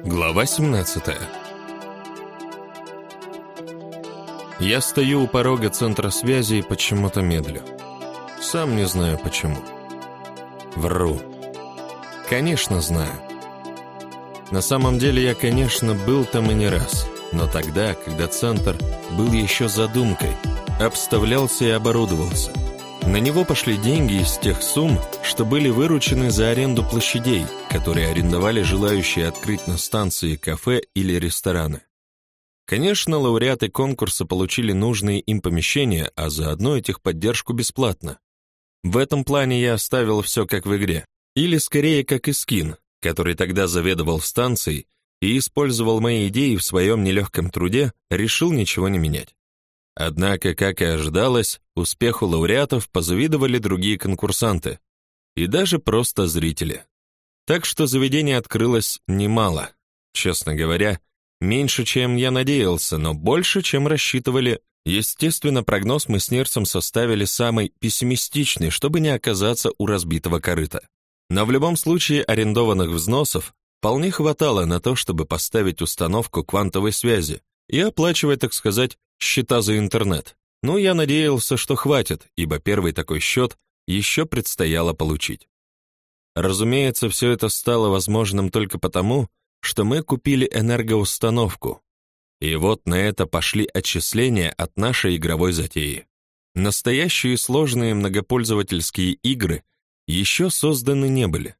Глава 17 Я стою у порога центра связи и почему-то медлю. Сам не знаю почему. Вру. Конечно, знаю. На самом деле я, конечно, был там и не раз, но тогда, когда центр был еще задумкой, обставлялся и оборудовался. На него пошли деньги из тех сумм, что были выручены за аренду площадей, которые арендовали желающие открыть на станции кафе или рестораны. Конечно, лауреаты конкурса получили нужные им помещения, а заодно и техподдержку бесплатно. В этом плане я оставил все как в игре. Или скорее как и Скин, который тогда заведовал станцией и использовал мои идеи в своем нелегком труде, решил ничего не менять. Однако, как и ожидалось, успеху лауреатов позавидовали другие конкурсанты и даже просто зрители. Так что заведение открылось немало, честно говоря, меньше, чем я надеялся, но больше, чем рассчитывали. Естественно, прогноз мы с Нерцем составили самый пессимистичный, чтобы не оказаться у разбитого корыта. Но в любом случае арендованных взносов вполне хватало на то, чтобы поставить установку квантовой связи и оплачивать, так сказать, счета за интернет. Но я надеялся, что хватит, ибо первый такой счет еще предстояло получить. Разумеется, все это стало возможным только потому, что мы купили энергоустановку. И вот на это пошли отчисления от нашей игровой затеи. Настоящие сложные многопользовательские игры еще созданы не были,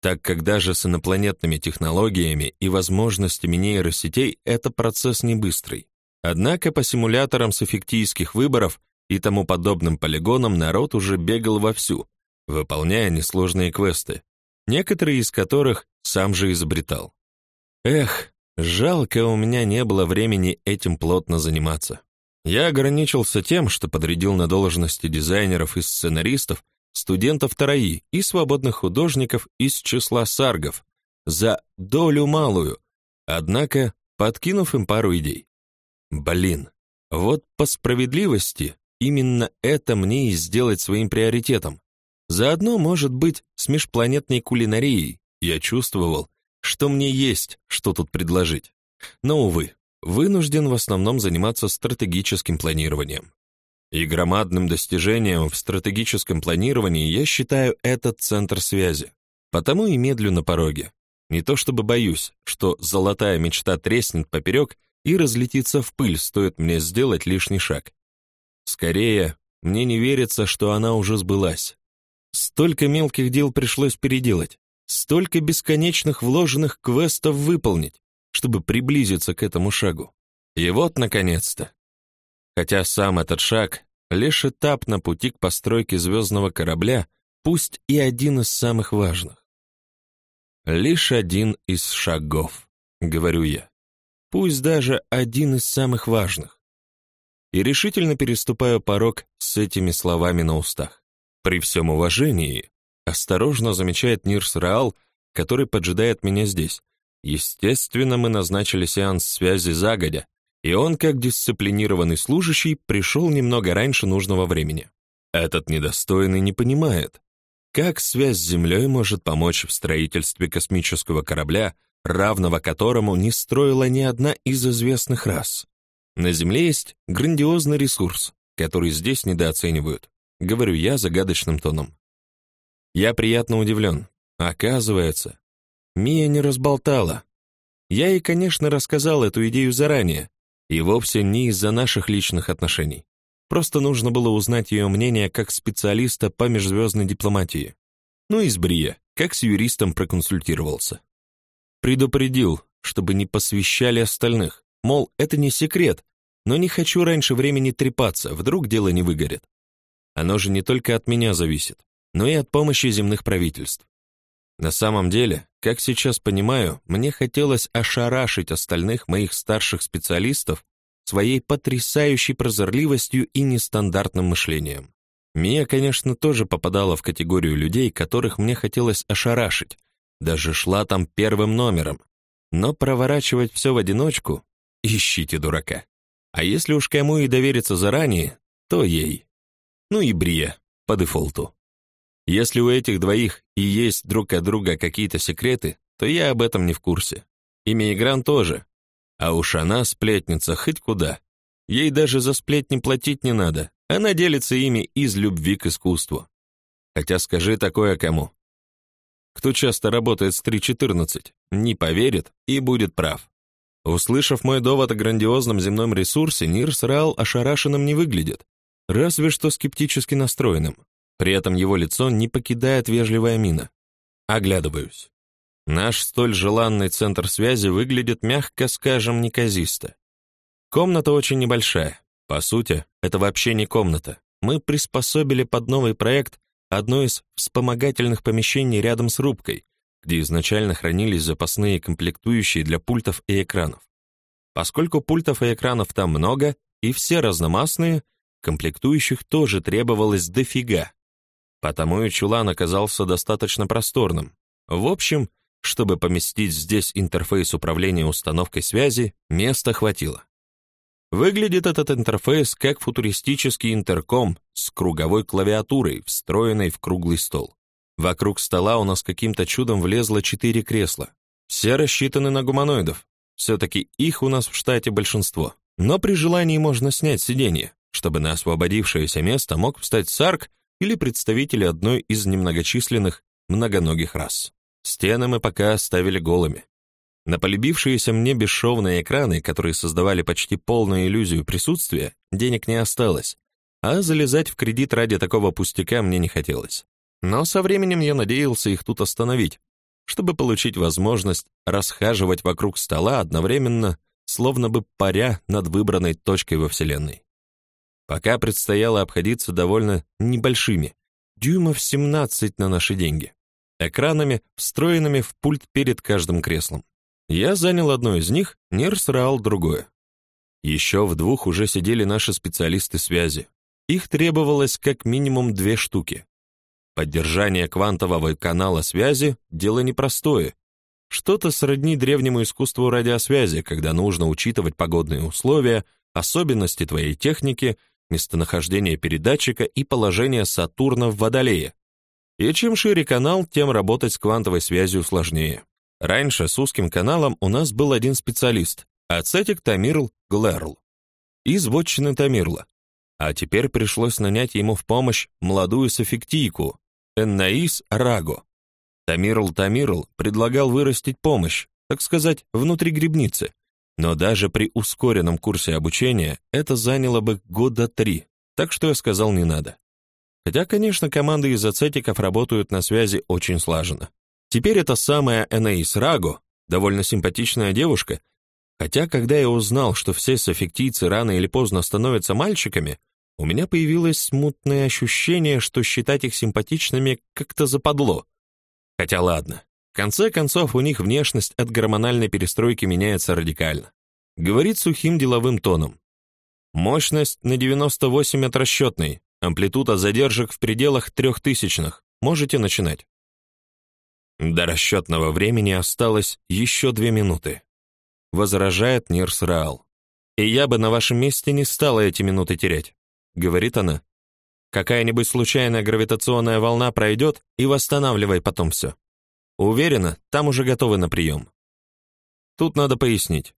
так как даже с инопланетными технологиями и возможностями нейросетей это процесс не быстрый. Однако по симуляторам с эффектийских выборов и тому подобным полигонам народ уже бегал вовсю, выполняя несложные квесты, некоторые из которых сам же изобретал. Эх, жалко, у меня не было времени этим плотно заниматься. Я ограничился тем, что подрядил на должности дизайнеров и сценаристов студентов ТРАИ и свободных художников из числа саргов за долю малую, однако подкинув им пару идей. Блин, вот по справедливости именно это мне и сделать своим приоритетом. Заодно, может быть, с межпланетной кулинарией я чувствовал, что мне есть, что тут предложить. Но, увы, вынужден в основном заниматься стратегическим планированием. И громадным достижением в стратегическом планировании я считаю этот центр связи. Потому и медлю на пороге. Не то чтобы боюсь, что золотая мечта треснет поперек и разлетится в пыль, стоит мне сделать лишний шаг. Скорее, мне не верится, что она уже сбылась. Столько мелких дел пришлось переделать, столько бесконечных вложенных квестов выполнить, чтобы приблизиться к этому шагу. И вот, наконец-то. Хотя сам этот шаг — лишь этап на пути к постройке звездного корабля, пусть и один из самых важных. Лишь один из шагов, говорю я пусть даже один из самых важных. И решительно переступаю порог с этими словами на устах. При всем уважении, осторожно замечает Нирс Раал, который поджидает меня здесь. Естественно, мы назначили сеанс связи загодя, и он, как дисциплинированный служащий, пришел немного раньше нужного времени. Этот недостойный не понимает, как связь с Землей может помочь в строительстве космического корабля, равного которому не строила ни одна из известных рас. На Земле есть грандиозный ресурс, который здесь недооценивают, говорю я загадочным тоном. Я приятно удивлен. Оказывается, Мия не разболтала. Я ей, конечно, рассказал эту идею заранее, и вовсе не из-за наших личных отношений. Просто нужно было узнать ее мнение как специалиста по межзвездной дипломатии. Ну и с Брия, как с юристом проконсультировался. Предупредил, чтобы не посвящали остальных. Мол, это не секрет, но не хочу раньше времени трепаться, вдруг дело не выгорит. Оно же не только от меня зависит, но и от помощи земных правительств. На самом деле, как сейчас понимаю, мне хотелось ошарашить остальных моих старших специалистов своей потрясающей прозорливостью и нестандартным мышлением. Мия, конечно, тоже попадала в категорию людей, которых мне хотелось ошарашить, даже шла там первым номером. Но проворачивать все в одиночку — ищите дурака. А если уж кому и довериться заранее, то ей. Ну и Брия, по дефолту. Если у этих двоих и есть друг от друга какие-то секреты, то я об этом не в курсе. И Мейгран тоже. А уж она сплетница хоть куда. Ей даже за сплетни платить не надо. Она делится ими из любви к искусству. Хотя скажи такое кому? Кто часто работает с 3.14, не поверит и будет прав. Услышав мой довод о грандиозном земном ресурсе, Нирс Раал ошарашенным не выглядит, разве что скептически настроенным. При этом его лицо не покидает вежливая мина. Оглядываюсь. Наш столь желанный центр связи выглядит, мягко скажем, неказисто. Комната очень небольшая. По сути, это вообще не комната. Мы приспособили под новый проект одно из вспомогательных помещений рядом с рубкой, где изначально хранились запасные комплектующие для пультов и экранов. Поскольку пультов и экранов там много, и все разномастные, комплектующих тоже требовалось дофига. Потому и чулан оказался достаточно просторным. В общем, чтобы поместить здесь интерфейс управления установкой связи, места хватило. Выглядит этот интерфейс как футуристический интерком с круговой клавиатурой, встроенной в круглый стол. Вокруг стола у нас каким-то чудом влезло четыре кресла. Все рассчитаны на гуманоидов. Все-таки их у нас в штате большинство. Но при желании можно снять сиденье, чтобы на освободившееся место мог встать сарк или представители одной из немногочисленных многоногих рас. Стены мы пока оставили голыми. На полюбившиеся мне бесшовные экраны, которые создавали почти полную иллюзию присутствия, денег не осталось, а залезать в кредит ради такого пустяка мне не хотелось. Но со временем я надеялся их тут остановить, чтобы получить возможность расхаживать вокруг стола одновременно, словно бы паря над выбранной точкой во Вселенной. Пока предстояло обходиться довольно небольшими, дюймов 17 на наши деньги, экранами, встроенными в пульт перед каждым креслом. Я занял одно из них, Нерс Раал другое. Еще в двух уже сидели наши специалисты связи. Их требовалось как минимум две штуки. Поддержание квантового канала связи — дело непростое. Что-то сродни древнему искусству радиосвязи, когда нужно учитывать погодные условия, особенности твоей техники, местонахождение передатчика и положение Сатурна в Водолее. И чем шире канал, тем работать с квантовой связью сложнее. Раньше с узким каналом у нас был один специалист, ацетик Тамирл Глерл, из вотчины Тамирла. А теперь пришлось нанять ему в помощь молодую софиктийку, Эннаис Раго. Тамирл Тамирл предлагал вырастить помощь, так сказать, внутри грибницы, но даже при ускоренном курсе обучения это заняло бы года три, так что я сказал не надо. Хотя, конечно, команды из ацетиков работают на связи очень слаженно. Теперь это самая Энеис Раго, довольно симпатичная девушка, хотя когда я узнал, что все софиктийцы рано или поздно становятся мальчиками, у меня появилось смутное ощущение, что считать их симпатичными как-то западло. Хотя ладно, конце концов у них внешность от гормональной перестройки меняется радикально. Говорит сухим деловым тоном. Мощность на 98 от расчетной, амплитуда задержек в пределах трехтысячных. Можете начинать. До расчетного времени осталось еще две минуты. Возражает Нирс Раал. И я бы на вашем месте не стала эти минуты терять, говорит она. Какая-нибудь случайная гравитационная волна пройдет и восстанавливай потом все. Уверена, там уже готовы на прием. Тут надо пояснить.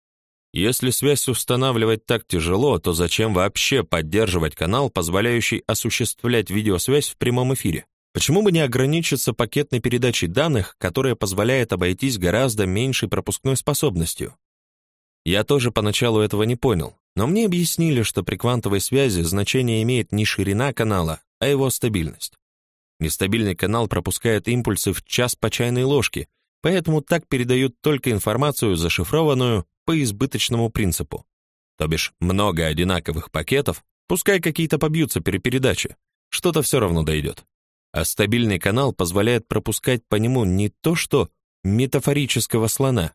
Если связь устанавливать так тяжело, то зачем вообще поддерживать канал, позволяющий осуществлять видеосвязь в прямом эфире? Почему бы не ограничиться пакетной передачей данных, которая позволяет обойтись гораздо меньшей пропускной способностью? Я тоже поначалу этого не понял, но мне объяснили, что при квантовой связи значение имеет не ширина канала, а его стабильность. Нестабильный канал пропускает импульсы в час по чайной ложке, поэтому так передают только информацию, зашифрованную по избыточному принципу. То бишь много одинаковых пакетов, пускай какие-то побьются при передаче, что-то все равно дойдет а стабильный канал позволяет пропускать по нему не то что метафорического слона,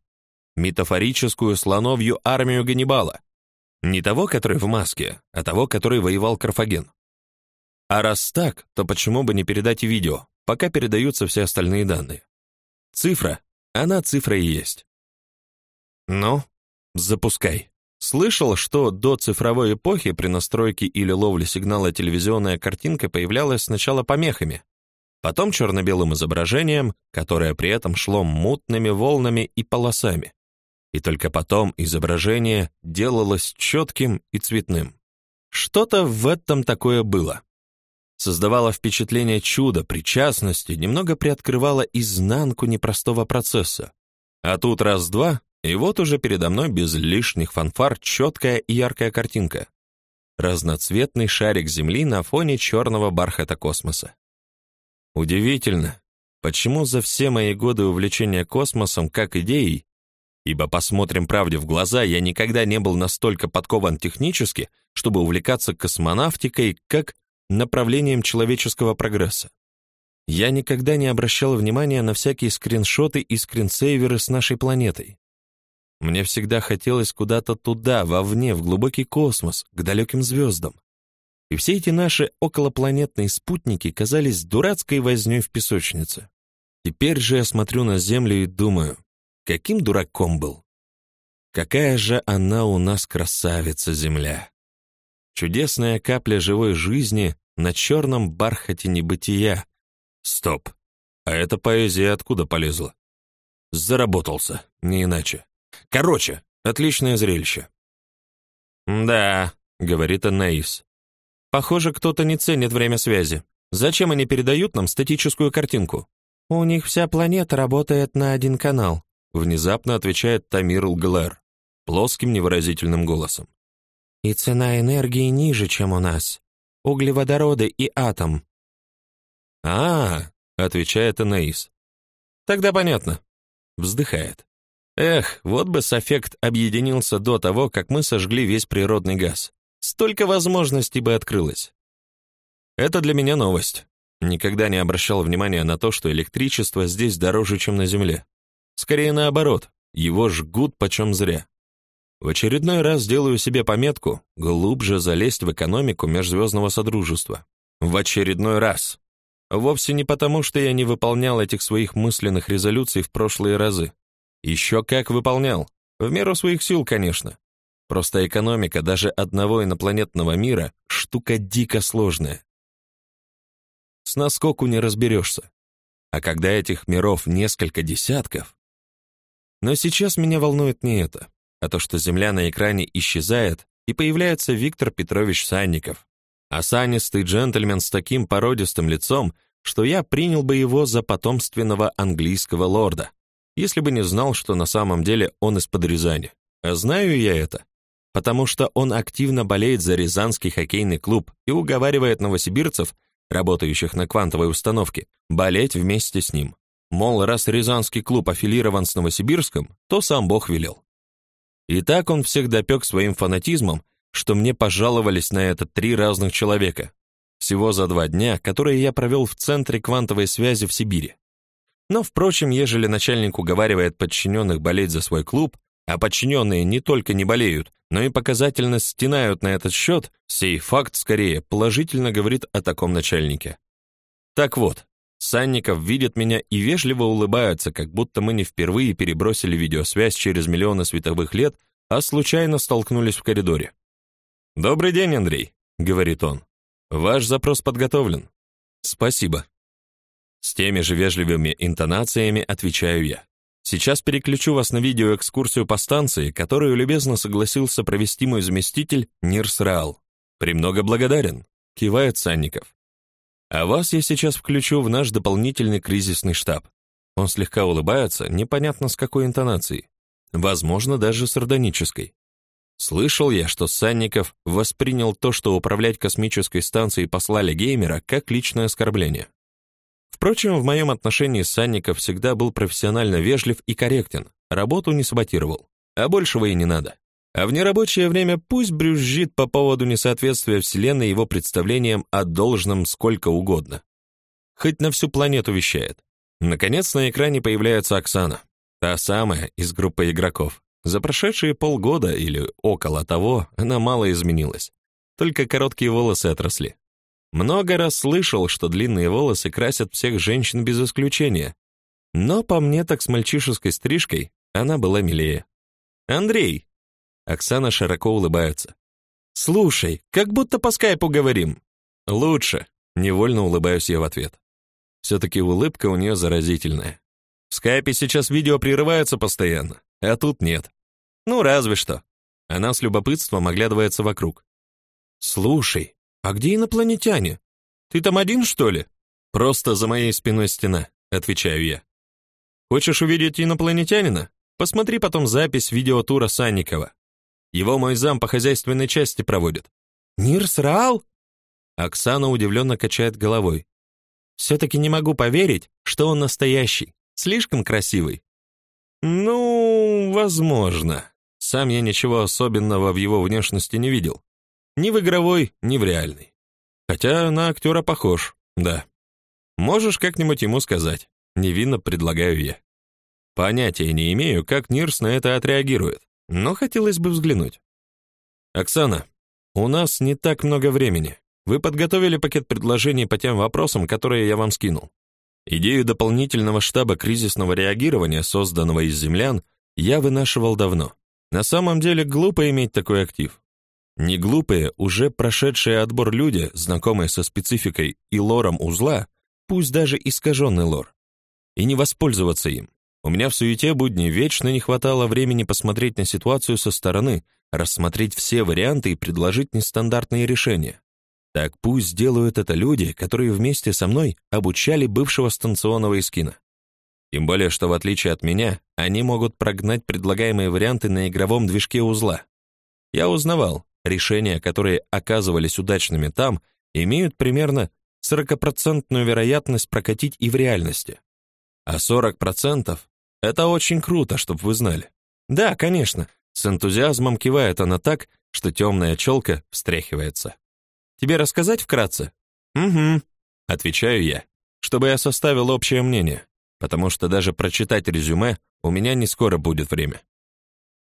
метафорическую слоновью армию Ганнибала. Не того, который в маске, а того, который воевал Карфаген. А раз так, то почему бы не передать и видео, пока передаются все остальные данные? Цифра, она цифра и есть. Ну, запускай. Слышал, что до цифровой эпохи при настройке или ловле сигнала телевизионная картинка появлялась сначала помехами, потом черно-белым изображением, которое при этом шло мутными волнами и полосами. и только потом изображение делалось четким и цветным. Что-то в этом такое было. Создавало впечатление чуда, причастности, немного приоткрывало изнанку непростого процесса. А тут раз-два, и вот уже передо мной без лишних фанфар четкая и яркая картинка. Разноцветный шарик Земли на фоне черного бархата космоса. Удивительно, почему за все мои годы увлечения космосом как идеей, ибо посмотрим правде в глаза, я никогда не был настолько подкован технически, чтобы увлекаться космонавтикой как направлением человеческого прогресса. Я никогда не обращал внимания на всякие скриншоты и скринсейверы с нашей планетой. Мне всегда хотелось куда-то туда, вовне, в глубокий космос, к далеким звездам. И все эти наши околопланетные спутники казались дурацкой вознёй в песочнице. Теперь же я смотрю на Землю и думаю, каким дураком был. Какая же она у нас красавица, Земля. Чудесная капля живой жизни на черном бархате небытия. Стоп. А эта поэзия откуда полезла? Заработался, не иначе. Короче, отличное зрелище. «Да», — говорит Анаис. «Похоже, кто-то не ценит время связи. Зачем они передают нам статическую картинку?» «У них вся планета работает на один канал», — внезапно отвечает Тамир Глэр плоским невыразительным голосом. «И цена энергии ниже, чем у нас. Углеводороды и атом». «А, — отвечает Анаис. «Тогда понятно». Вздыхает. Эх, вот бы Софект объединился до того, как мы сожгли весь природный газ. Столько возможностей бы открылось. Это для меня новость. Никогда не обращал внимания на то, что электричество здесь дороже, чем на Земле. Скорее наоборот, его жгут почем зря. В очередной раз делаю себе пометку глубже залезть в экономику межзвездного содружества. В очередной раз. Вовсе не потому, что я не выполнял этих своих мысленных резолюций в прошлые разы. Еще как выполнял. В меру своих сил, конечно. Просто экономика даже одного инопланетного мира — штука дико сложная. С наскоку не разберешься. А когда этих миров несколько десятков... Но сейчас меня волнует не это, а то, что Земля на экране исчезает, и появляется Виктор Петрович Санников. Осанистый джентльмен с таким породистым лицом, что я принял бы его за потомственного английского лорда если бы не знал, что на самом деле он из-под Рязани. А знаю я это, потому что он активно болеет за Рязанский хоккейный клуб и уговаривает новосибирцев, работающих на квантовой установке, болеть вместе с ним. Мол, раз Рязанский клуб аффилирован с Новосибирском, то сам Бог велел. И так он всех допек своим фанатизмом, что мне пожаловались на это три разных человека. Всего за два дня, которые я провел в Центре квантовой связи в Сибири. Но, впрочем, ежели начальник уговаривает подчиненных болеть за свой клуб, а подчиненные не только не болеют, но и показательно стенают на этот счет, сей факт скорее положительно говорит о таком начальнике. Так вот, Санников видит меня и вежливо улыбается, как будто мы не впервые перебросили видеосвязь через миллионы световых лет, а случайно столкнулись в коридоре. «Добрый день, Андрей», — говорит он. «Ваш запрос подготовлен». «Спасибо», с теми же вежливыми интонациями отвечаю я. Сейчас переключу вас на видеоэкскурсию по станции, которую любезно согласился провести мой заместитель Нирс Раал. Премного благодарен, кивает Санников. А вас я сейчас включу в наш дополнительный кризисный штаб. Он слегка улыбается, непонятно с какой интонацией. Возможно, даже сардонической. Слышал я, что Санников воспринял то, что управлять космической станцией послали геймера, как личное оскорбление. Впрочем, в моем отношении Санников всегда был профессионально вежлив и корректен, работу не саботировал, а большего и не надо. А в нерабочее время пусть брюзжит по поводу несоответствия Вселенной его представлениям о должном сколько угодно. Хоть на всю планету вещает. Наконец на экране появляется Оксана, та самая из группы игроков. За прошедшие полгода или около того она мало изменилась. Только короткие волосы отросли. Много раз слышал, что длинные волосы красят всех женщин без исключения. Но по мне так с мальчишеской стрижкой она была милее. Андрей. Оксана широко улыбается. Слушай, как будто по скайпу говорим. Лучше, невольно улыбаюсь я в ответ. все таки улыбка у нее заразительная. В скайпе сейчас видео прерываются постоянно, а тут нет. Ну, разве что. Она с любопытством оглядывается вокруг. Слушай, а где инопланетяне? Ты там один, что ли? Просто за моей спиной стена, отвечаю я. Хочешь увидеть инопланетянина? Посмотри потом запись видеотура Санникова. Его мой зам по хозяйственной части проводит. Нирс Раал? Оксана удивленно качает головой. все таки не могу поверить, что он настоящий. Слишком красивый. Ну, возможно. Сам я ничего особенного в его внешности не видел. Ни в игровой, ни в реальной. Хотя на актера похож, да. Можешь как-нибудь ему сказать. Невинно предлагаю я. Понятия не имею, как Нирс на это отреагирует но хотелось бы взглянуть. Оксана, у нас не так много времени. Вы подготовили пакет предложений по тем вопросам, которые я вам скинул. Идею дополнительного штаба кризисного реагирования, созданного из землян, я вынашивал давно. На самом деле глупо иметь такой актив. Не глупые, уже прошедшие отбор люди, знакомые со спецификой и лором узла, пусть даже искаженный лор, и не воспользоваться им. У меня в суете будни вечно не хватало времени посмотреть на ситуацию со стороны, рассмотреть все варианты и предложить нестандартные решения. Так пусть сделают это люди, которые вместе со мной обучали бывшего станционного эскина. Тем более, что в отличие от меня, они могут прогнать предлагаемые варианты на игровом движке узла. Я узнавал, решения, которые оказывались удачными там, имеют примерно 40% вероятность прокатить и в реальности. А 40% это очень круто, чтобы вы знали. Да, конечно. С энтузиазмом кивает она так, что темная челка встряхивается. Тебе рассказать вкратце? Угу, отвечаю я, чтобы я составил общее мнение, потому что даже прочитать резюме у меня не скоро будет время.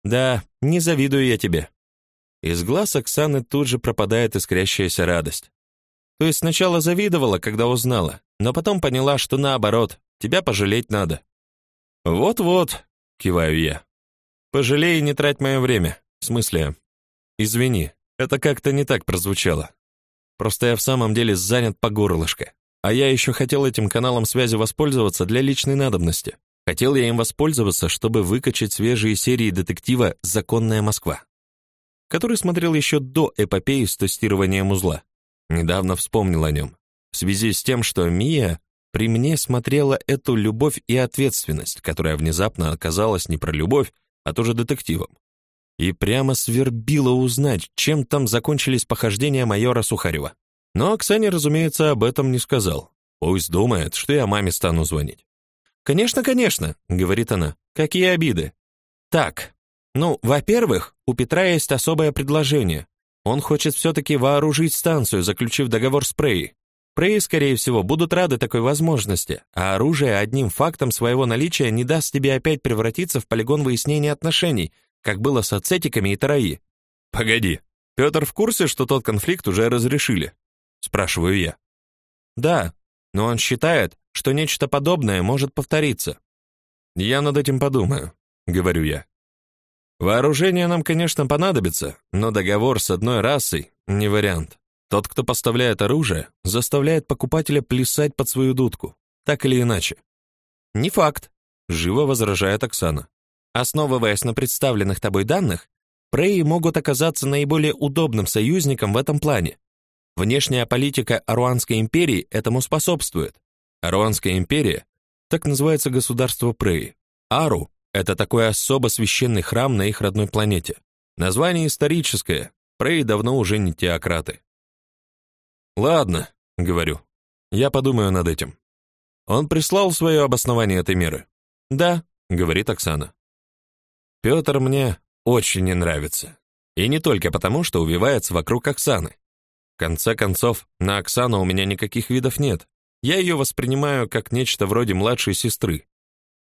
Да, не завидую я тебе. Из глаз Оксаны тут же пропадает искрящаяся радость. То есть сначала завидовала, когда узнала, но потом поняла, что наоборот, тебя пожалеть надо. «Вот-вот», — киваю я. «Пожалей и не трать мое время. В смысле? Извини, это как-то не так прозвучало. Просто я в самом деле занят по горлышко. А я еще хотел этим каналом связи воспользоваться для личной надобности. Хотел я им воспользоваться, чтобы выкачать свежие серии детектива «Законная Москва», который смотрел еще до эпопеи с тестированием узла. Недавно вспомнил о нем. В связи с тем, что Мия при мне смотрела эту любовь и ответственность, которая внезапно оказалась не про любовь, а тоже детективом. И прямо свербило узнать, чем там закончились похождения майора Сухарева. Но Оксане, разумеется, об этом не сказал. Пусть думает, что я маме стану звонить. «Конечно, конечно», — говорит она. «Какие обиды?» «Так, ну, во-первых, у Петра есть особое предложение. Он хочет все-таки вооружить станцию, заключив договор с Прей. Прей, скорее всего, будут рады такой возможности, а оружие одним фактом своего наличия не даст тебе опять превратиться в полигон выяснения отношений, как было с ацетиками и тараи. Погоди, Петр в курсе, что тот конфликт уже разрешили? спрашиваю я. Да, но он считает, что нечто подобное может повториться. Я над этим подумаю, говорю я. Вооружение нам, конечно, понадобится, но договор с одной расой не вариант. Тот, кто поставляет оружие, заставляет покупателя плясать под свою дудку, так или иначе. Не факт, живо возражает Оксана. Основываясь на представленных тобой данных, Преи могут оказаться наиболее удобным союзником в этом плане. Внешняя политика Аруанской империи этому способствует. Аруанская империя так называется государство Преи. Ару это такой особо священный храм на их родной планете. Название историческое. Преи давно уже не теократы. Ладно, говорю. Я подумаю над этим. Он прислал свое обоснование этой меры. Да, говорит Оксана. Петр мне очень не нравится. И не только потому, что увивается вокруг Оксаны. В конце концов, на Оксану у меня никаких видов нет. Я ее воспринимаю как нечто вроде младшей сестры.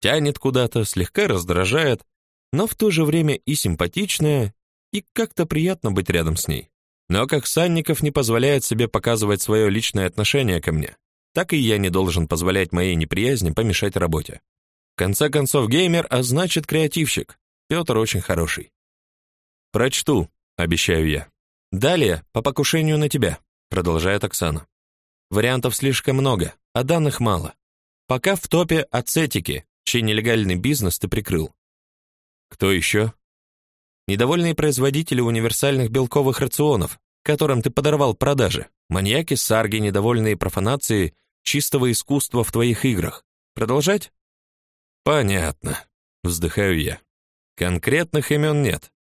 Тянет куда-то, слегка раздражает, но в то же время и симпатичная, и как-то приятно быть рядом с ней. Но как Санников не позволяет себе показывать свое личное отношение ко мне, так и я не должен позволять моей неприязни помешать работе. В конце концов, геймер, а значит креативщик. Петр очень хороший. Прочту, обещаю я. Далее, по покушению на тебя, продолжает Оксана. Вариантов слишком много, а данных мало. Пока в топе ацетики, чей нелегальный бизнес ты прикрыл. Кто еще? Недовольные производители универсальных белковых рационов, которым ты подорвал продажи. Маньяки-сарги, недовольные профанацией чистого искусства в твоих играх. Продолжать? Понятно, вздыхаю я. Конкретных имен нет.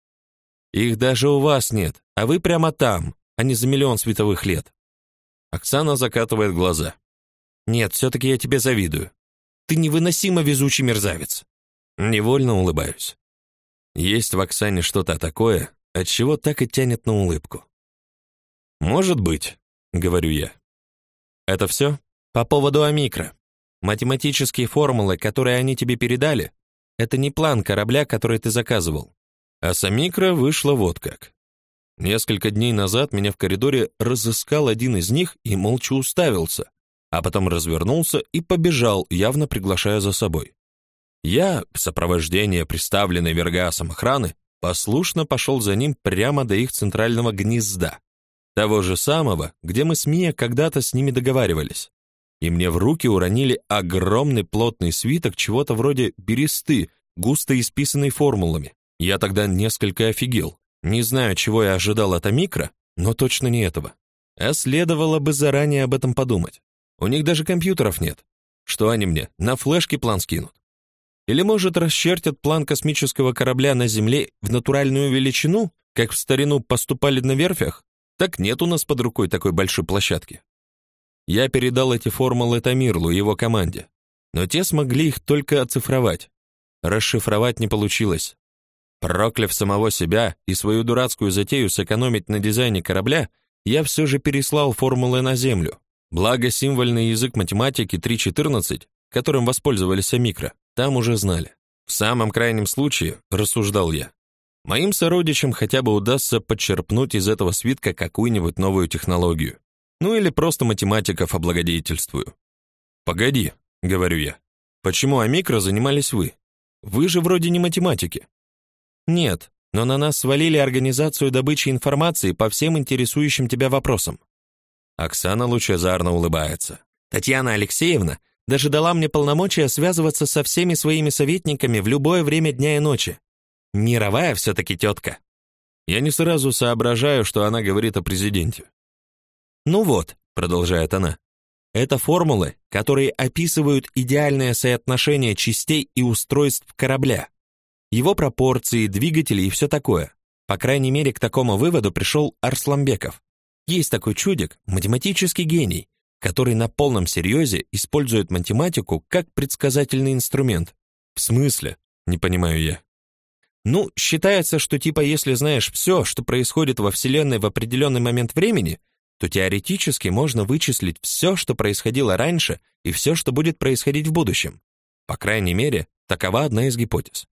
Их даже у вас нет, а вы прямо там, а не за миллион световых лет. Оксана закатывает глаза. Нет, все таки я тебе завидую. Ты невыносимо везучий мерзавец. Невольно улыбаюсь. Есть в Оксане что-то такое, от чего так и тянет на улыбку. Может быть, говорю я. Это все? По поводу Амикро. Математические формулы, которые они тебе передали, это не план корабля, который ты заказывал. А с Амикро вышло вот как. Несколько дней назад меня в коридоре разыскал один из них и молча уставился, а потом развернулся и побежал, явно приглашая за собой. Я, в сопровождении представленной Вергасом охраны, послушно пошел за ним прямо до их центрального гнезда, того же самого, где мы с Мия когда-то с ними договаривались. И мне в руки уронили огромный плотный свиток чего-то вроде бересты, густо исписанный формулами. Я тогда несколько офигел. Не знаю, чего я ожидал от Амикро, но точно не этого. А следовало бы заранее об этом подумать. У них даже компьютеров нет. Что они мне, на флешке план скинут? Или, может, расчертят план космического корабля на Земле в натуральную величину, как в старину поступали на верфях? Так нет у нас под рукой такой большой площадки. Я передал эти формулы Тамирлу и его команде, но те смогли их только оцифровать. Расшифровать не получилось. Прокляв самого себя и свою дурацкую затею сэкономить на дизайне корабля, я все же переслал формулы на Землю. Благо символьный язык математики 3.14, которым воспользовались микро, там уже знали. В самом крайнем случае, рассуждал я, моим сородичам хотя бы удастся подчерпнуть из этого свитка какую-нибудь новую технологию. Ну или просто математиков облагодетельствую. Погоди, говорю я. Почему микро занимались вы? Вы же вроде не математики. Нет, но на нас свалили организацию добычи информации по всем интересующим тебя вопросам. Оксана лучезарно улыбается. Татьяна Алексеевна даже дала мне полномочия связываться со всеми своими советниками в любое время дня и ночи. Мировая все таки тетка. Я не сразу соображаю, что она говорит о президенте. Ну вот, продолжает она. Это формулы, которые описывают идеальное соотношение частей и устройств корабля его пропорции, двигатели и все такое. По крайней мере, к такому выводу пришел Арсламбеков. Есть такой чудик, математический гений, который на полном серьезе использует математику как предсказательный инструмент. В смысле? Не понимаю я. Ну, считается, что типа если знаешь все, что происходит во Вселенной в определенный момент времени, то теоретически можно вычислить все, что происходило раньше, и все, что будет происходить в будущем. По крайней мере, такова одна из гипотез.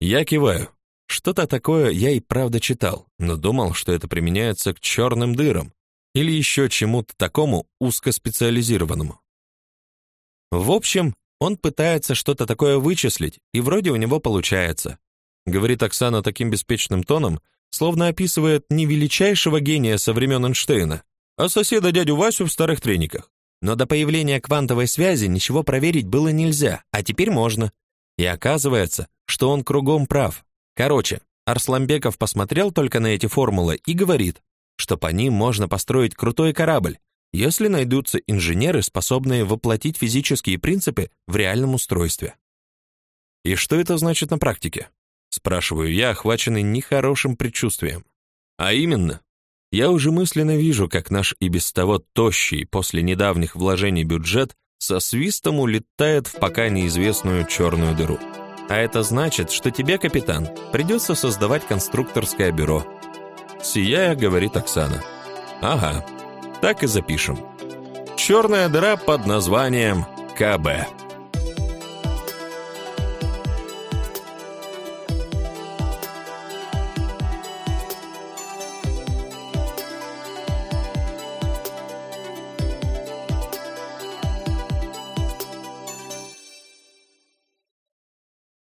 Я киваю. Что-то такое я и правда читал, но думал, что это применяется к черным дырам или еще чему-то такому узкоспециализированному. В общем, он пытается что-то такое вычислить, и вроде у него получается. Говорит Оксана таким беспечным тоном, словно описывает не величайшего гения со времен Эйнштейна, а соседа дядю Васю в старых трениках. Но до появления квантовой связи ничего проверить было нельзя, а теперь можно. И оказывается, что он кругом прав. Короче, Арсламбеков посмотрел только на эти формулы и говорит, что по ним можно построить крутой корабль, если найдутся инженеры, способные воплотить физические принципы в реальном устройстве. И что это значит на практике? спрашиваю я, охваченный нехорошим предчувствием. А именно, я уже мысленно вижу, как наш и без того тощий после недавних вложений бюджет со свистом улетает в пока неизвестную черную дыру. А это значит, что тебе, капитан, придется создавать конструкторское бюро. Сияя, говорит Оксана. Ага, так и запишем. Черная дыра под названием КБ.